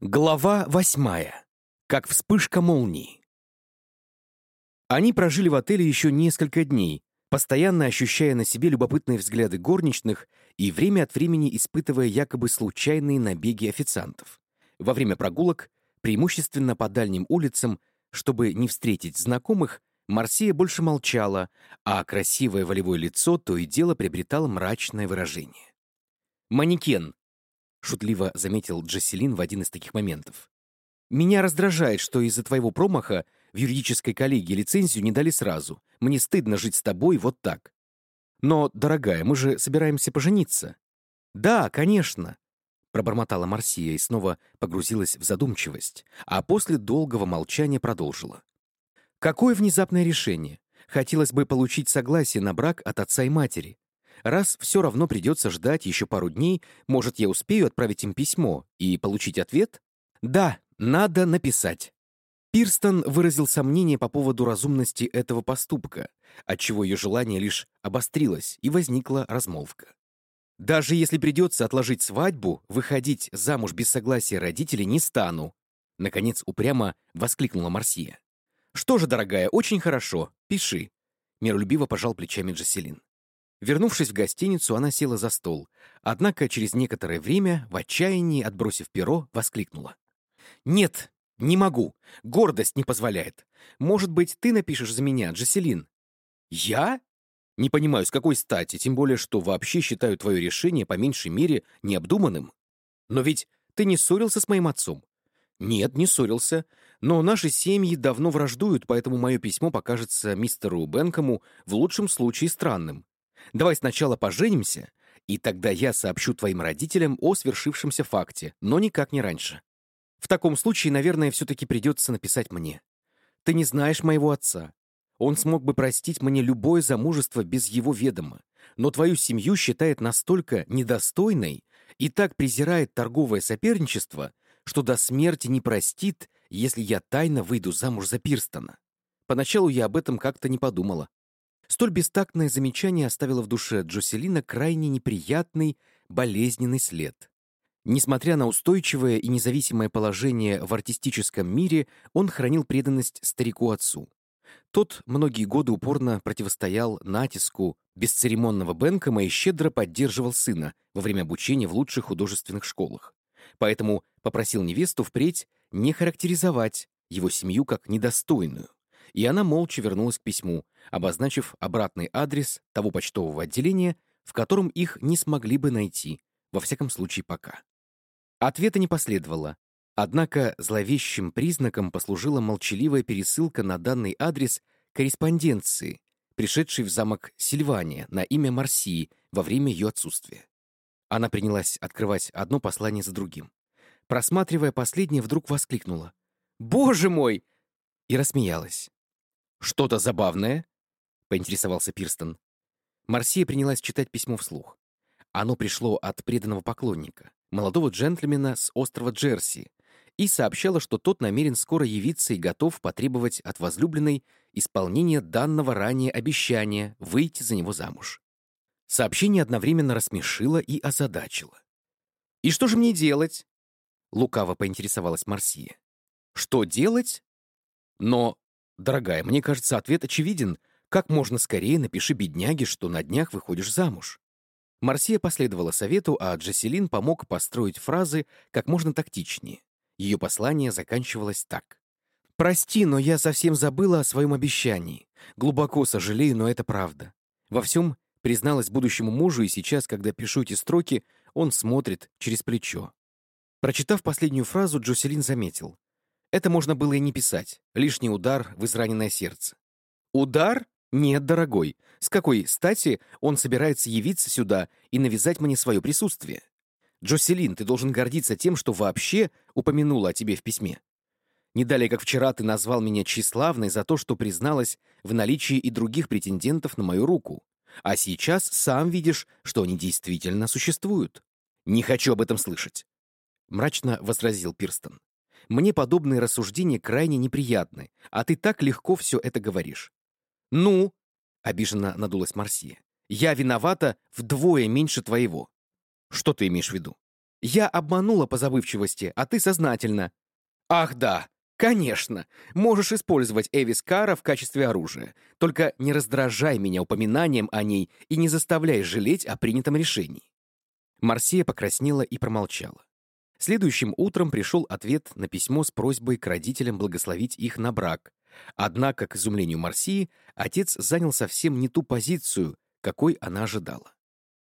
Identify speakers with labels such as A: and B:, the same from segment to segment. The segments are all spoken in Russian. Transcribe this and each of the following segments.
A: Глава восьмая. Как вспышка молнии. Они прожили в отеле еще несколько дней, постоянно ощущая на себе любопытные взгляды горничных и время от времени испытывая якобы случайные набеги официантов. Во время прогулок, преимущественно по дальним улицам, чтобы не встретить знакомых, Марсия больше молчала, а красивое волевое лицо то и дело приобретало мрачное выражение. «Манекен», — шутливо заметил Джесселин в один из таких моментов. «Меня раздражает, что из-за твоего промаха в юридической коллегии лицензию не дали сразу. Мне стыдно жить с тобой вот так. Но, дорогая, мы же собираемся пожениться». «Да, конечно», — пробормотала Марсия и снова погрузилась в задумчивость, а после долгого молчания продолжила. Какое внезапное решение? Хотелось бы получить согласие на брак от отца и матери. Раз все равно придется ждать еще пару дней, может, я успею отправить им письмо и получить ответ? Да, надо написать. Пирстон выразил сомнение по поводу разумности этого поступка, отчего ее желание лишь обострилось, и возникла размолвка. «Даже если придется отложить свадьбу, выходить замуж без согласия родителей не стану», наконец упрямо воскликнула Марсия. «Что же, дорогая, очень хорошо. Пиши». Миролюбиво пожал плечами Джаселин. Вернувшись в гостиницу, она села за стол, однако через некоторое время, в отчаянии, отбросив перо, воскликнула. «Нет, не могу. Гордость не позволяет. Может быть, ты напишешь за меня, Джаселин?» «Я?» «Не понимаю, с какой стати, тем более, что вообще считаю твое решение по меньшей мере необдуманным. Но ведь ты не ссорился с моим отцом?» «Нет, не ссорился. Но наши семьи давно враждуют, поэтому мое письмо покажется мистеру Бенкому в лучшем случае странным. Давай сначала поженимся, и тогда я сообщу твоим родителям о свершившемся факте, но никак не раньше. В таком случае, наверное, все-таки придется написать мне. Ты не знаешь моего отца. Он смог бы простить мне любое замужество без его ведома, но твою семью считает настолько недостойной и так презирает торговое соперничество, что до смерти не простит, если я тайно выйду замуж за Пирстона. Поначалу я об этом как-то не подумала. Столь бестактное замечание оставило в душе Джоселина крайне неприятный, болезненный след. Несмотря на устойчивое и независимое положение в артистическом мире, он хранил преданность старику-отцу. Тот многие годы упорно противостоял натиску бесцеремонного Бенкома и щедро поддерживал сына во время обучения в лучших художественных школах. Поэтому попросил невесту впредь не характеризовать его семью как недостойную. И она молча вернулась к письму, обозначив обратный адрес того почтового отделения, в котором их не смогли бы найти, во всяком случае пока. Ответа не последовало, однако зловещим признаком послужила молчаливая пересылка на данный адрес корреспонденции, пришедшей в замок Сильвания на имя Марсии во время ее отсутствия. Она принялась открывать одно послание за другим. Просматривая последнее, вдруг воскликнула. «Боже мой!» и рассмеялась. «Что-то забавное?» — поинтересовался Пирстон. Марсия принялась читать письмо вслух. Оно пришло от преданного поклонника, молодого джентльмена с острова Джерси, и сообщало, что тот намерен скоро явиться и готов потребовать от возлюбленной исполнения данного ранее обещания выйти за него замуж. Сообщение одновременно рассмешило и озадачило. «И что же мне делать?» Лукаво поинтересовалась Марсия. «Что делать?» «Но, дорогая, мне кажется, ответ очевиден. Как можно скорее напиши бедняге, что на днях выходишь замуж». Марсия последовала совету, а Джаселин помог построить фразы как можно тактичнее. Ее послание заканчивалось так. «Прости, но я совсем забыла о своем обещании. Глубоко сожалею, но это правда. Во всем призналась будущему мужу, и сейчас, когда пишу эти строки, он смотрит через плечо. Прочитав последнюю фразу, Джоселин заметил. Это можно было и не писать. Лишний удар в израненное сердце. Удар? Нет, дорогой. С какой стати он собирается явиться сюда и навязать мне свое присутствие? Джоселин, ты должен гордиться тем, что вообще упомянула о тебе в письме. Не далее, как вчера, ты назвал меня тщеславной за то, что призналась в наличии и других претендентов на мою руку. А сейчас сам видишь, что они действительно существуют. Не хочу об этом слышать. — мрачно возразил Пирстон. «Мне подобные рассуждения крайне неприятны, а ты так легко все это говоришь». «Ну?» — обиженно надулась Марсия. «Я виновата вдвое меньше твоего». «Что ты имеешь в виду?» Я обманула по забывчивости, а ты сознательно. Ах да, конечно, можешь использовать Эвис Кара в качестве оружия. Только не раздражай меня упоминанием о ней и не заставляй жалеть о принятом решении. Марсия покраснела и промолчала. Следующим утром пришел ответ на письмо с просьбой к родителям благословить их на брак. Однако, к изумлению Марсии, отец занял совсем не ту позицию, какой она ожидала.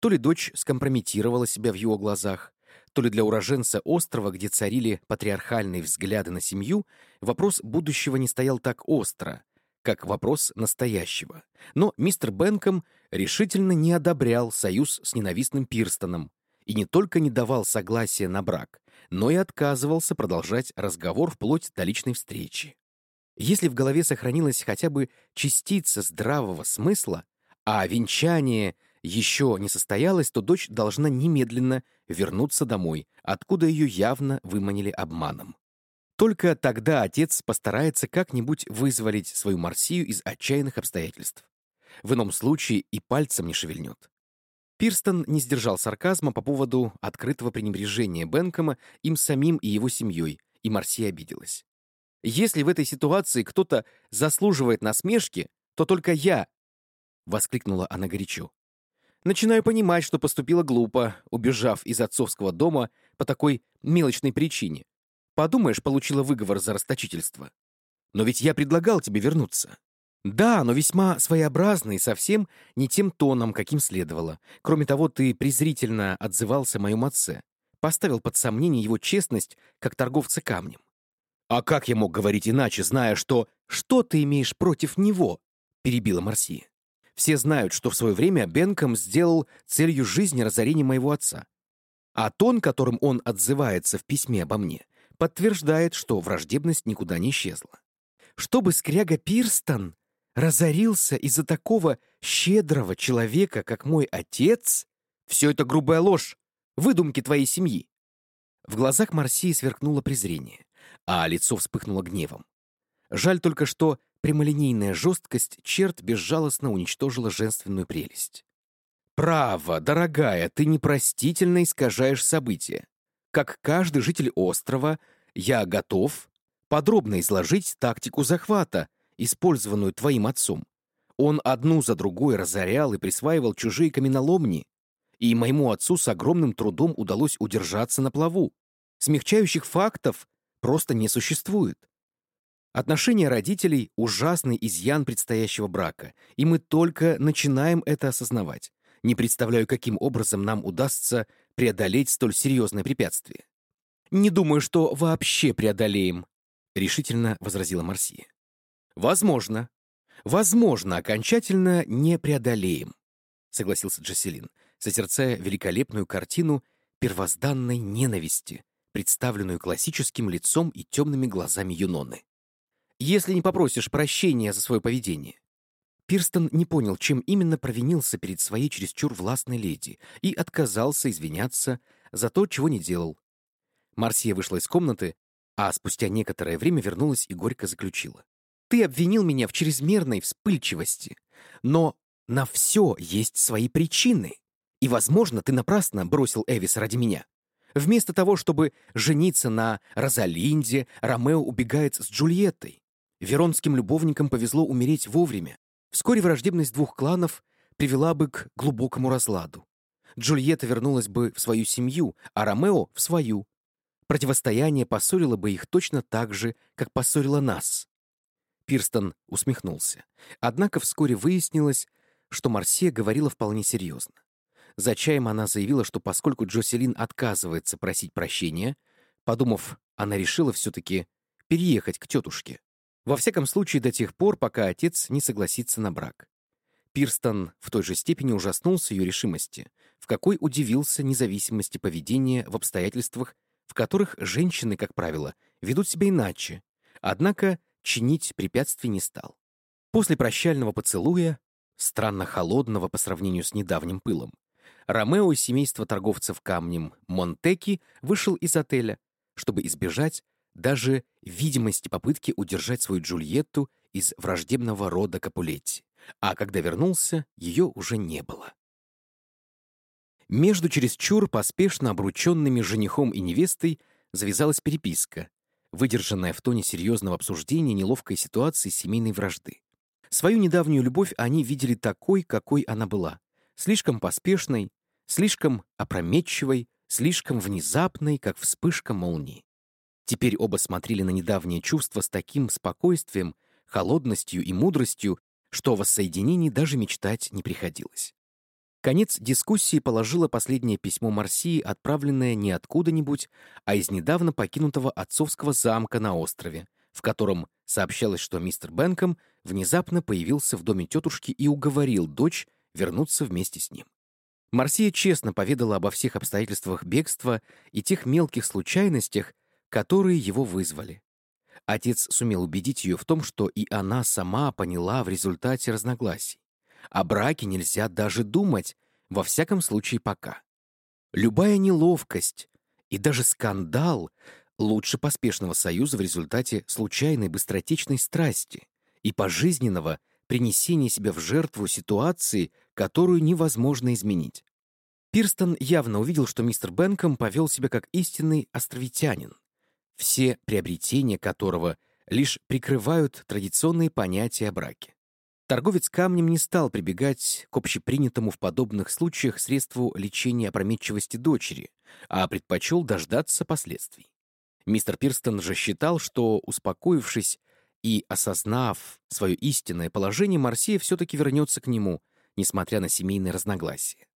A: То ли дочь скомпрометировала себя в его глазах, то ли для уроженца острова, где царили патриархальные взгляды на семью, вопрос будущего не стоял так остро, как вопрос настоящего. Но мистер Бенком решительно не одобрял союз с ненавистным Пирстоном и не только не давал согласия на брак, но и отказывался продолжать разговор вплоть до личной встречи. Если в голове сохранилась хотя бы частица здравого смысла, а венчание еще не состоялось, то дочь должна немедленно вернуться домой, откуда ее явно выманили обманом. Только тогда отец постарается как-нибудь вызволить свою Марсию из отчаянных обстоятельств. В ином случае и пальцем не шевельнет. Пирстон не сдержал сарказма по поводу открытого пренебрежения Бенкома им самим и его семьей, и Марсия обиделась. «Если в этой ситуации кто-то заслуживает насмешки, то только я!» — воскликнула она горячо. Начинаю понимать, что поступила глупо, убежав из отцовского дома по такой мелочной причине. Подумаешь, получила выговор за расточительство. Но ведь я предлагал тебе вернуться. Да, но весьма своеобразный, совсем не тем тоном, каким следовало. Кроме того, ты презрительно отзывался о моем отце. Поставил под сомнение его честность, как торговца камнем. А как я мог говорить иначе, зная, что... Что ты имеешь против него? Перебила Марсия. Все знают, что в свое время Бенком сделал целью жизни разорение моего отца. А тон, которым он отзывается в письме обо мне, подтверждает, что враждебность никуда не исчезла. Чтобы скряга Пирстон разорился из-за такого щедрого человека, как мой отец, все это грубая ложь, выдумки твоей семьи. В глазах Марсии сверкнуло презрение, а лицо вспыхнуло гневом. Жаль только, что прямолинейная жесткость черт безжалостно уничтожила женственную прелесть. «Право, дорогая, ты непростительно искажаешь события. Как каждый житель острова, я готов подробно изложить тактику захвата, использованную твоим отцом. Он одну за другой разорял и присваивал чужие каменоломни, и моему отцу с огромным трудом удалось удержаться на плаву. Смягчающих фактов просто не существует. Отношения родителей — ужасный изъян предстоящего брака, и мы только начинаем это осознавать. Не представляю, каким образом нам удастся преодолеть столь серьезное препятствие. «Не думаю, что вообще преодолеем», — решительно возразила Марсия. «Возможно. Возможно, окончательно не преодолеем», — согласился Джаселин, созерцая великолепную картину первозданной ненависти, представленную классическим лицом и темными глазами Юноны если не попросишь прощения за свое поведение. Пирстон не понял, чем именно провинился перед своей чересчур властной леди и отказался извиняться за то, чего не делал. Марсия вышла из комнаты, а спустя некоторое время вернулась и горько заключила. «Ты обвинил меня в чрезмерной вспыльчивости, но на все есть свои причины, и, возможно, ты напрасно бросил Эвис ради меня. Вместо того, чтобы жениться на Розалинде, Ромео убегает с Джульеттой. Веронским любовникам повезло умереть вовремя. Вскоре враждебность двух кланов привела бы к глубокому разладу. Джульетта вернулась бы в свою семью, а Ромео — в свою. Противостояние поссорило бы их точно так же, как поссорило нас. Пирстон усмехнулся. Однако вскоре выяснилось, что Марсия говорила вполне серьезно. За чаем она заявила, что поскольку Джоселин отказывается просить прощения, подумав, она решила все-таки переехать к тетушке. Во всяком случае, до тех пор, пока отец не согласится на брак. Пирстон в той же степени ужаснулся ее решимости, в какой удивился независимости поведения в обстоятельствах, в которых женщины, как правило, ведут себя иначе, однако чинить препятствий не стал. После прощального поцелуя, странно холодного по сравнению с недавним пылом, Ромео и семейство торговцев камнем Монтеки вышел из отеля, чтобы избежать даже видимости попытки удержать свою Джульетту из враждебного рода Капулетти, а когда вернулся, ее уже не было. Между чересчур поспешно обрученными женихом и невестой завязалась переписка, выдержанная в тоне серьезного обсуждения неловкой ситуации семейной вражды. Свою недавнюю любовь они видели такой, какой она была. Слишком поспешной, слишком опрометчивой, слишком внезапной, как вспышка молнии. Теперь оба смотрели на недавнее чувство с таким спокойствием, холодностью и мудростью, что о воссоединении даже мечтать не приходилось. Конец дискуссии положило последнее письмо Марсии, отправленное не откуда-нибудь, а из недавно покинутого отцовского замка на острове, в котором сообщалось, что мистер Бенком внезапно появился в доме тетушки и уговорил дочь вернуться вместе с ним. Марсия честно поведала обо всех обстоятельствах бегства и тех мелких случайностях, которые его вызвали. Отец сумел убедить ее в том, что и она сама поняла в результате разногласий. О браке нельзя даже думать, во всяком случае пока. Любая неловкость и даже скандал лучше поспешного союза в результате случайной быстротечной страсти и пожизненного принесения себя в жертву ситуации, которую невозможно изменить. Пирстон явно увидел, что мистер Бенком повел себя как истинный островитянин, все приобретения которого лишь прикрывают традиционные понятия о браке. Торговец камнем не стал прибегать к общепринятому в подобных случаях средству лечения опрометчивости дочери, а предпочел дождаться последствий. Мистер Пирстон же считал, что, успокоившись и осознав свое истинное положение, Марсия все-таки вернется к нему, несмотря на семейные разногласия.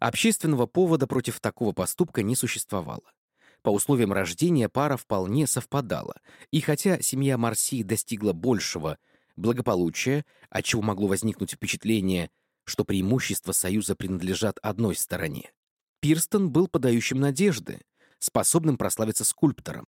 A: Общественного повода против такого поступка не существовало. По условиям рождения пара вполне совпадала, и хотя семья Марсии достигла большего благополучия, отчего могло возникнуть впечатление, что преимущества союза принадлежат одной стороне, Пирстон был подающим надежды, способным прославиться скульптором.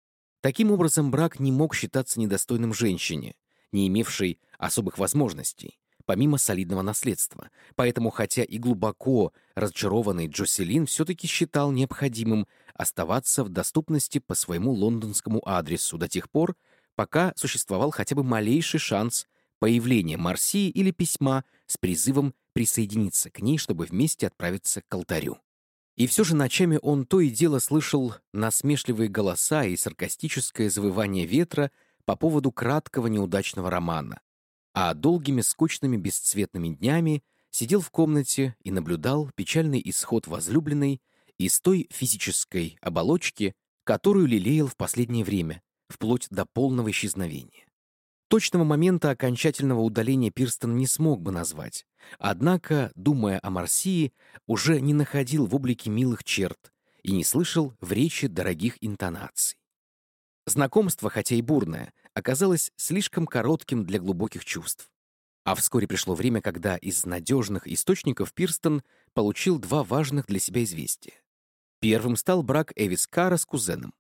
A: Таким образом, брак не мог считаться недостойным женщине, не имевшей особых возможностей, помимо солидного наследства. Поэтому, хотя и глубоко разочарованный Джоселин все-таки считал необходимым оставаться в доступности по своему лондонскому адресу до тех пор, пока существовал хотя бы малейший шанс появления Марсии или письма с призывом присоединиться к ней, чтобы вместе отправиться к алтарю. И все же ночами он то и дело слышал насмешливые голоса и саркастическое завывание ветра по поводу краткого неудачного романа, а долгими скучными бесцветными днями сидел в комнате и наблюдал печальный исход возлюбленной из той физической оболочки, которую лелеял в последнее время, вплоть до полного исчезновения. Точного момента окончательного удаления Пирстон не смог бы назвать. Однако, думая о Марсии, уже не находил в облике милых черт и не слышал в речи дорогих интонаций. Знакомство, хотя и бурное, оказалось слишком коротким для глубоких чувств. А вскоре пришло время, когда из надежных источников Пирстон получил два важных для себя известия. Первым стал брак Эвис Кара с кузеном.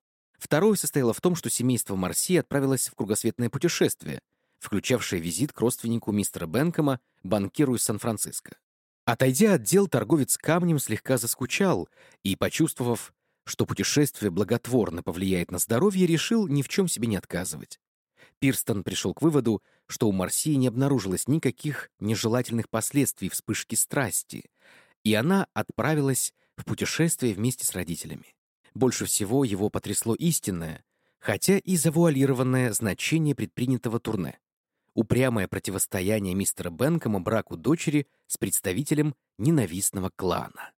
A: Второе состояло в том, что семейство Марси отправилось в кругосветное путешествие, включавшее визит к родственнику мистера Бенкома, банкиру из Сан-Франциско. Отойдя от дел, торговец камнем слегка заскучал и, почувствовав, что путешествие благотворно повлияет на здоровье, решил ни в чем себе не отказывать. Пирстон пришел к выводу, что у Марсии не обнаружилось никаких нежелательных последствий вспышки страсти, и она отправилась в путешествие вместе с родителями. Больше всего его потрясло истинное, хотя и завуалированное значение предпринятого турне. Упрямое противостояние мистера Бенкома браку дочери с представителем ненавистного клана.